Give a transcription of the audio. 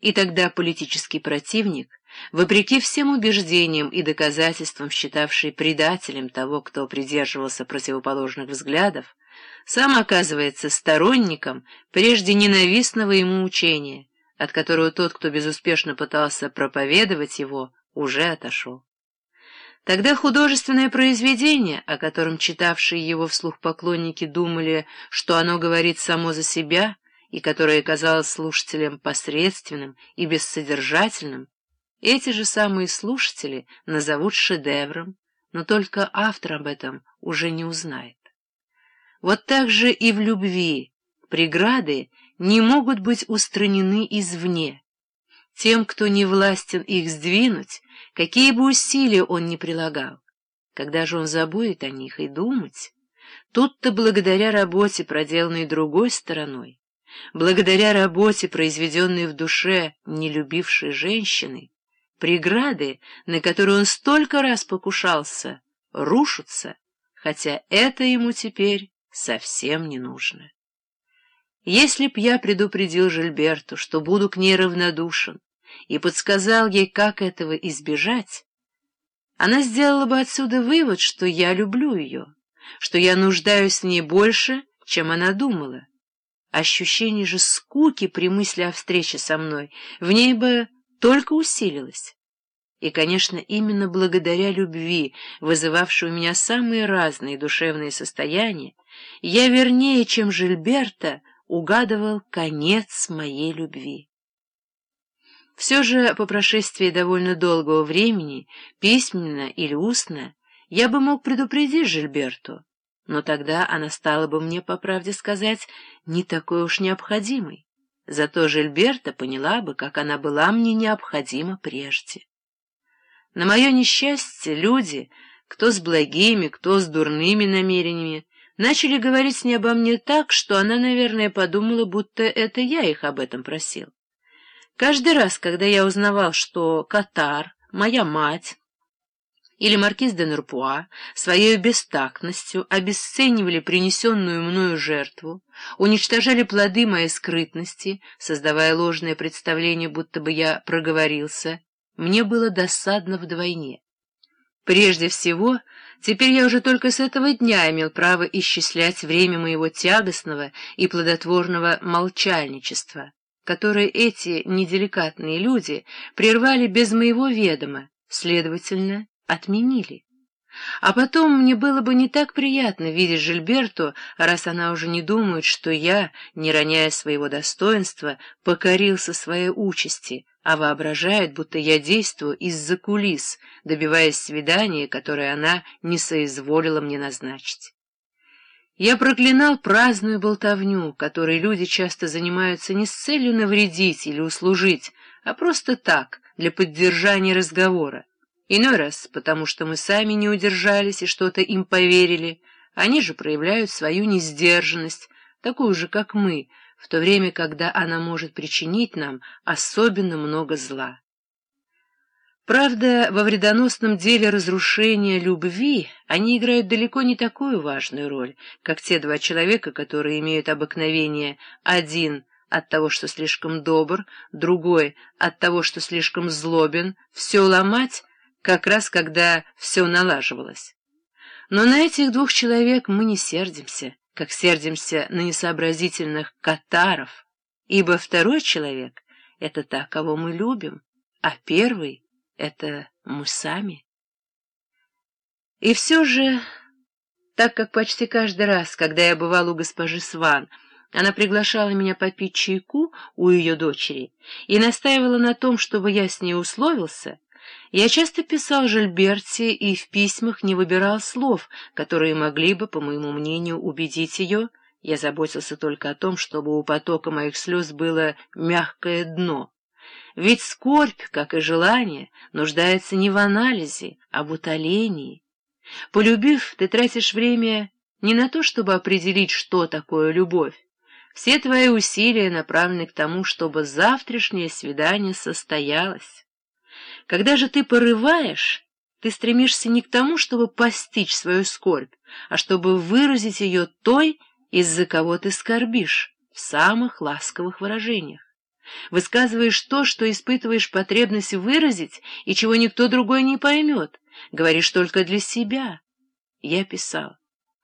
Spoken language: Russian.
И тогда политический противник, вопреки всем убеждениям и доказательствам, считавший предателем того, кто придерживался противоположных взглядов, сам оказывается сторонником прежде ненавистного ему учения, от которого тот, кто безуспешно пытался проповедовать его, уже отошел. Тогда художественное произведение, о котором читавшие его вслух поклонники думали, что оно говорит само за себя, и которое казалось слушателям посредственным и бессодержательным, эти же самые слушатели назовут шедевром, но только автор об этом уже не узнает. Вот так же и в любви преграды не могут быть устранены извне. Тем, кто не властен их сдвинуть, какие бы усилия он ни прилагал, когда же он забудет о них и думать, тут-то благодаря работе, проделанной другой стороной, благодаря работе, произведенной в душе нелюбившей женщины, преграды, на которые он столько раз покушался, рушатся, хотя это ему теперь совсем не нужно. Если б я предупредил Жильберту, что буду к ней равнодушен, и подсказал ей, как этого избежать, она сделала бы отсюда вывод, что я люблю ее, что я нуждаюсь в ней больше, чем она думала. Ощущение же скуки при мысли о встрече со мной в ней бы только усилилось. И, конечно, именно благодаря любви, вызывавшей у меня самые разные душевные состояния, я вернее, чем Жильберта, угадывал конец моей любви. Все же, по прошествии довольно долгого времени, письменно или устно, я бы мог предупредить Жильберту, но тогда она стала бы мне, по правде сказать, не такой уж необходимой. Зато Жильберта поняла бы, как она была мне необходима прежде. На мое несчастье люди, кто с благими, кто с дурными намерениями, начали говорить с ней обо мне так, что она, наверное, подумала, будто это я их об этом просил. Каждый раз, когда я узнавал, что Катар, моя мать или маркиз де Нурпуа своей бестактностью обесценивали принесенную мною жертву, уничтожали плоды моей скрытности, создавая ложное представление, будто бы я проговорился, мне было досадно вдвойне. Прежде всего, теперь я уже только с этого дня имел право исчислять время моего тягостного и плодотворного молчальничества, которое эти неделикатные люди прервали без моего ведома, следовательно, отменили. А потом мне было бы не так приятно видеть Жильберту, раз она уже не думает, что я, не роняя своего достоинства, покорился своей участи, а воображает, будто я действую из-за кулис, добиваясь свидания, которое она не соизволила мне назначить. Я проклинал праздную болтовню, которой люди часто занимаются не с целью навредить или услужить, а просто так, для поддержания разговора. Иной раз, потому что мы сами не удержались и что-то им поверили, они же проявляют свою несдержанность, такую же, как мы, в то время, когда она может причинить нам особенно много зла. Правда, во вредоносном деле разрушения любви они играют далеко не такую важную роль, как те два человека, которые имеют обыкновение один от того, что слишком добр, другой от того, что слишком злобен, все ломать, как раз когда все налаживалось. Но на этих двух человек мы не сердимся, как сердимся на несообразительных катаров, ибо второй человек — это та, кого мы любим, а первый — это мы сами. И все же, так как почти каждый раз, когда я бывал у госпожи Сван, она приглашала меня попить чайку у ее дочери и настаивала на том, чтобы я с ней условился, я часто писал Жильберте и в письмах не выбирал слов, которые могли бы, по моему мнению, убедить ее. Я заботился только о том, чтобы у потока моих слез было мягкое дно. Ведь скорбь, как и желание, нуждается не в анализе, а в утолении. Полюбив, ты тратишь время не на то, чтобы определить, что такое любовь. Все твои усилия направлены к тому, чтобы завтрашнее свидание состоялось. Когда же ты порываешь, ты стремишься не к тому, чтобы постичь свою скорбь, а чтобы выразить ее той, из-за кого ты скорбишь, в самых ласковых выражениях. высказываешь то, что испытываешь потребность выразить и чего никто другой не поймет, говоришь только для себя. Я писал.